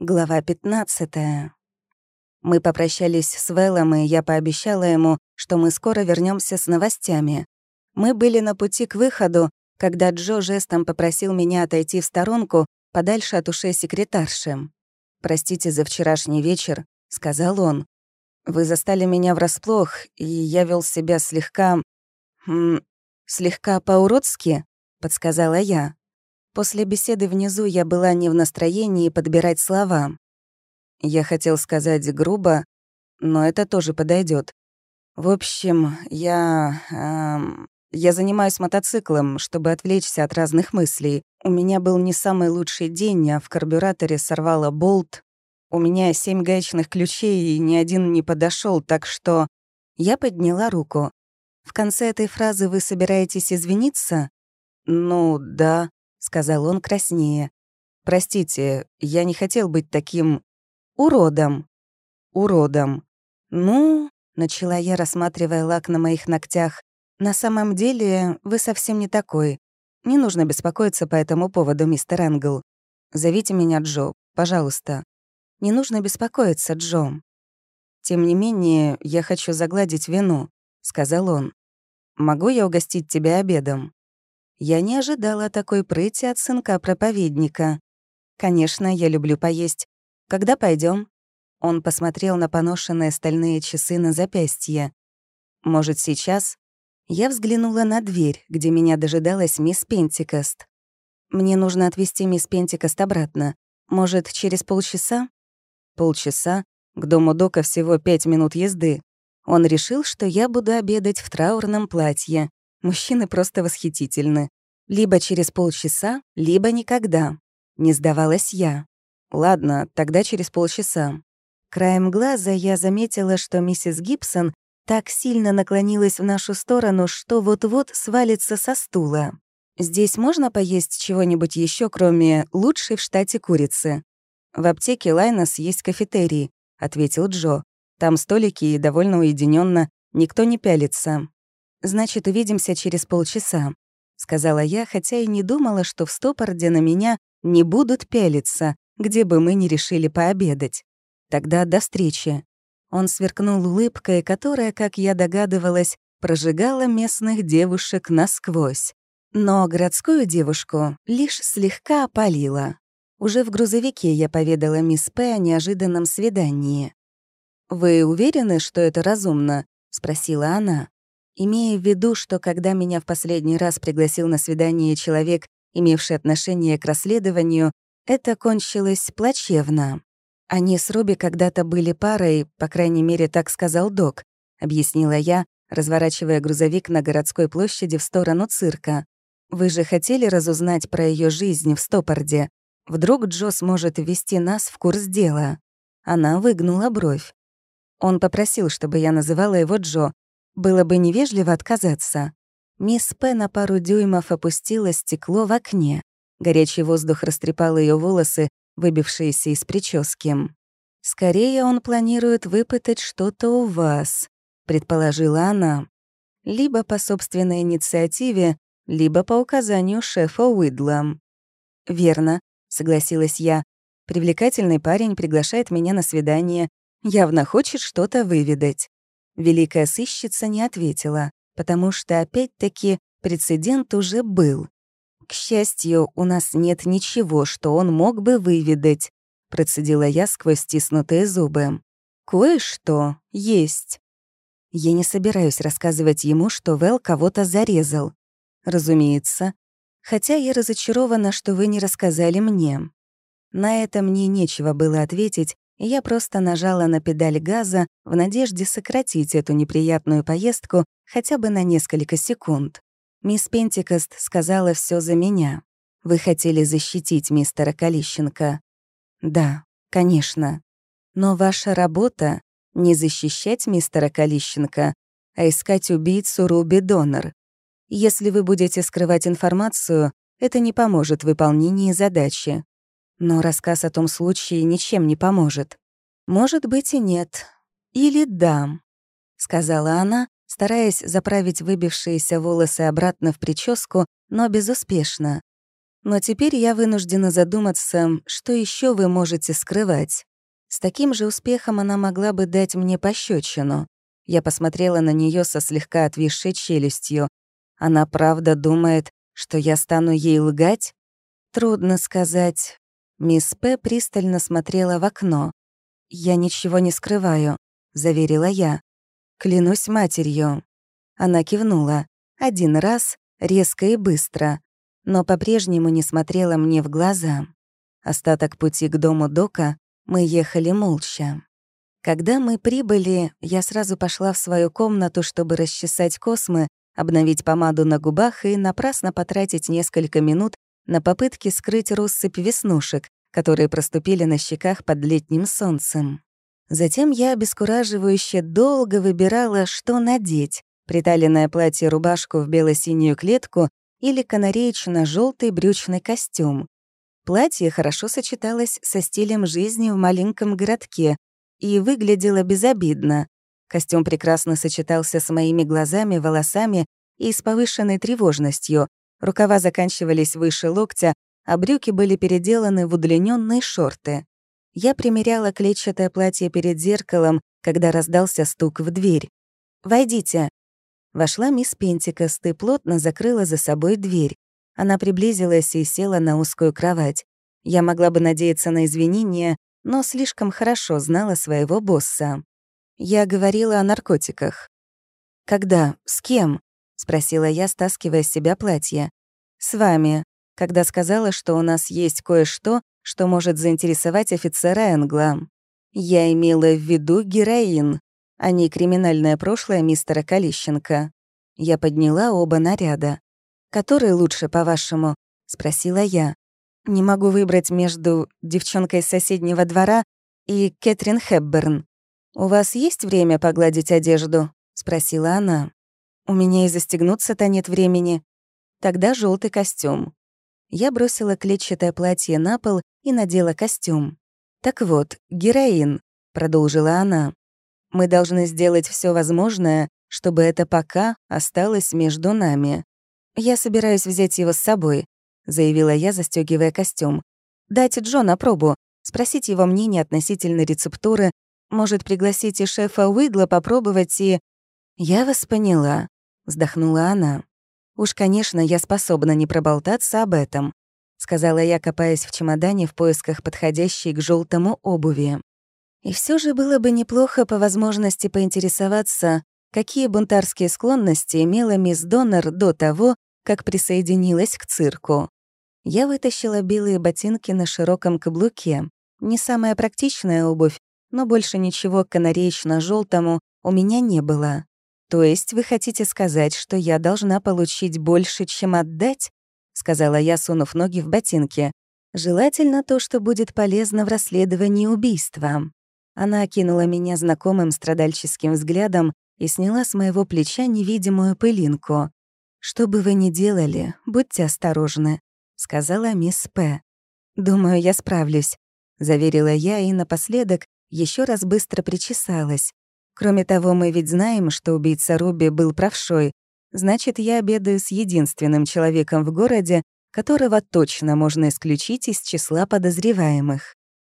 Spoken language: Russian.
Глава 15. Мы попрощались с Вэллом, и я пообещала ему, что мы скоро вернемся с новостями. Мы были на пути к выходу, когда Джо жестом попросил меня отойти в сторонку, подальше от ушей секретарши. «Простите за вчерашний вечер», — сказал он. «Вы застали меня врасплох, и я вел себя слегка... М, слегка по-уродски», — подсказала я. После беседы внизу я была не в настроении подбирать слова. Я хотел сказать грубо, но это тоже подойдет. В общем, я... Эм, я занимаюсь мотоциклом, чтобы отвлечься от разных мыслей. У меня был не самый лучший день, а в карбюраторе сорвало болт. У меня семь гаечных ключей, и ни один не подошел, так что... Я подняла руку. В конце этой фразы вы собираетесь извиниться? Ну, да. — сказал он краснее. «Простите, я не хотел быть таким... уродом». «Уродом». «Ну...» — начала я, рассматривая лак на моих ногтях. «На самом деле, вы совсем не такой. Не нужно беспокоиться по этому поводу, мистер Энгл. Зовите меня Джо, пожалуйста. Не нужно беспокоиться, Джо. Тем не менее, я хочу загладить вину», — сказал он. «Могу я угостить тебя обедом?» Я не ожидала такой прыти от сынка-проповедника. «Конечно, я люблю поесть. Когда пойдем? Он посмотрел на поношенные стальные часы на запястье. «Может, сейчас?» Я взглянула на дверь, где меня дожидалась мисс Пентикост. «Мне нужно отвезти мисс Пентикост обратно. Может, через полчаса?» «Полчаса? К дому Дока всего пять минут езды. Он решил, что я буду обедать в траурном платье. Мужчины просто восхитительны. Либо через полчаса, либо никогда. Не сдавалась я. Ладно, тогда через полчаса. Краем глаза я заметила, что миссис Гибсон так сильно наклонилась в нашу сторону, что вот-вот свалится со стула. «Здесь можно поесть чего-нибудь еще, кроме лучшей в штате курицы?» «В аптеке Лайнос есть кафетерий», — ответил Джо. «Там столики и довольно уединенно, никто не пялится». «Значит, увидимся через полчаса», — сказала я, хотя и не думала, что в Стопорде на меня не будут пялиться, где бы мы ни решили пообедать. Тогда до встречи. Он сверкнул улыбкой, которая, как я догадывалась, прожигала местных девушек насквозь. Но городскую девушку лишь слегка опалила. Уже в грузовике я поведала мисс П. о неожиданном свидании. «Вы уверены, что это разумно?» — спросила она имея в виду, что когда меня в последний раз пригласил на свидание человек, имевший отношение к расследованию, это кончилось плачевно. Они с Руби когда-то были парой, по крайней мере, так сказал док, объяснила я, разворачивая грузовик на городской площади в сторону цирка. Вы же хотели разузнать про ее жизнь в Стопорде. Вдруг Джо сможет ввести нас в курс дела. Она выгнула бровь. Он попросил, чтобы я называла его Джо, было бы невежливо отказаться. Мисс П на пару дюймов опустила стекло в окне. Горячий воздух растрепал ее волосы, выбившиеся из прически. «Скорее он планирует выпытать что-то у вас», — предположила она. «Либо по собственной инициативе, либо по указанию шефа Уидла». «Верно», — согласилась я. «Привлекательный парень приглашает меня на свидание, явно хочет что-то выведать. Великая сыщица не ответила, потому что, опять-таки, прецедент уже был. «К счастью, у нас нет ничего, что он мог бы выведать», процедила я сквозь стиснутые зубы. «Кое-что есть». Я не собираюсь рассказывать ему, что Вэл кого-то зарезал. Разумеется. Хотя я разочарована, что вы не рассказали мне. На это мне нечего было ответить, и я просто нажала на педаль газа в надежде сократить эту неприятную поездку хотя бы на несколько секунд. Мисс Пентикост сказала все за меня. Вы хотели защитить мистера Калищенко. Да, конечно. Но ваша работа — не защищать мистера Калищенко, а искать убийцу Руби Донор. Если вы будете скрывать информацию, это не поможет в выполнении задачи. Но рассказ о том случае ничем не поможет. Может быть и нет. Или да, сказала она, стараясь заправить выбившиеся волосы обратно в прическу, но безуспешно. Но теперь я вынуждена задуматься, что еще вы можете скрывать. С таким же успехом она могла бы дать мне пощечину. Я посмотрела на нее со слегка отвисшей челюстью. Она правда думает, что я стану ей лгать? Трудно сказать. Мисс П. пристально смотрела в окно. «Я ничего не скрываю», — заверила я. «Клянусь матерью». Она кивнула. Один раз, резко и быстро, но по-прежнему не смотрела мне в глаза. Остаток пути к дому Дока мы ехали молча. Когда мы прибыли, я сразу пошла в свою комнату, чтобы расчесать космы, обновить помаду на губах и напрасно потратить несколько минут на попытки скрыть россыпь веснушек, которые проступили на щеках под летним солнцем. Затем я обескураживающе долго выбирала, что надеть, приталенное платье-рубашку в бело-синюю клетку или канареечно желтый брючный костюм. Платье хорошо сочеталось со стилем жизни в маленьком городке и выглядело безобидно. Костюм прекрасно сочетался с моими глазами, волосами и с повышенной тревожностью. Рукава заканчивались выше локтя, а брюки были переделаны в удлиненные шорты. Я примеряла клетчатое платье перед зеркалом, когда раздался стук в дверь. «Войдите», Вошла мисс Пентикост и плотно закрыла за собой дверь. Она приблизилась и села на узкую кровать. Я могла бы надеяться на извинения, но слишком хорошо знала своего босса. Я говорила о наркотиках. «Когда? С кем?» — спросила я, стаскивая с себя платье. «С вами», когда сказала, что у нас есть кое-что, что может заинтересовать офицера Энгла. Я имела в виду героин а не криминальное прошлое мистера Калищенко. Я подняла оба наряда. «Который лучше, по-вашему?» — спросила я. «Не могу выбрать между девчонкой с соседнего двора и Кэтрин Хепберн. У вас есть время погладить одежду?» — спросила она. «У меня и застегнуться-то нет времени. Тогда желтый костюм». Я бросила клетчатое платье на пол и надела костюм. «Так вот, героин», — продолжила она. Мы должны сделать все возможное, чтобы это пока осталось между нами. Я собираюсь взять его с собой, заявила я, застегивая костюм. Дать Джо на пробу, спросить его мнение относительно рецептуры, может, пригласить и шефа Уигла попробовать и... «Я вас поняла», — вздохнула она. «Уж, конечно, я способна не проболтаться об этом», — сказала я, копаясь в чемодане в поисках подходящей к желтому обуви. И все же было бы неплохо по возможности поинтересоваться, какие бунтарские склонности имела мисс Доннер до того, как присоединилась к цирку. Я вытащила белые ботинки на широком каблуке. Не самая практичная обувь, но больше ничего канареечно желтому у меня не было. То есть вы хотите сказать, что я должна получить больше, чем отдать? сказала я, сунув ноги в ботинки. Желательно то, что будет полезно в расследовании убийства. Она окинула меня знакомым страдальческим взглядом и сняла с моего плеча невидимую пылинку. «Что бы вы ни делали, будьте осторожны», — сказала мисс П. «Думаю, я справлюсь», — заверила я и напоследок еще раз быстро причесалась. Кроме того, мы ведь знаем, что убийца Руби был правшой. Значит, я обедаю с единственным человеком в городе, которого точно можно исключить из числа подозреваемых.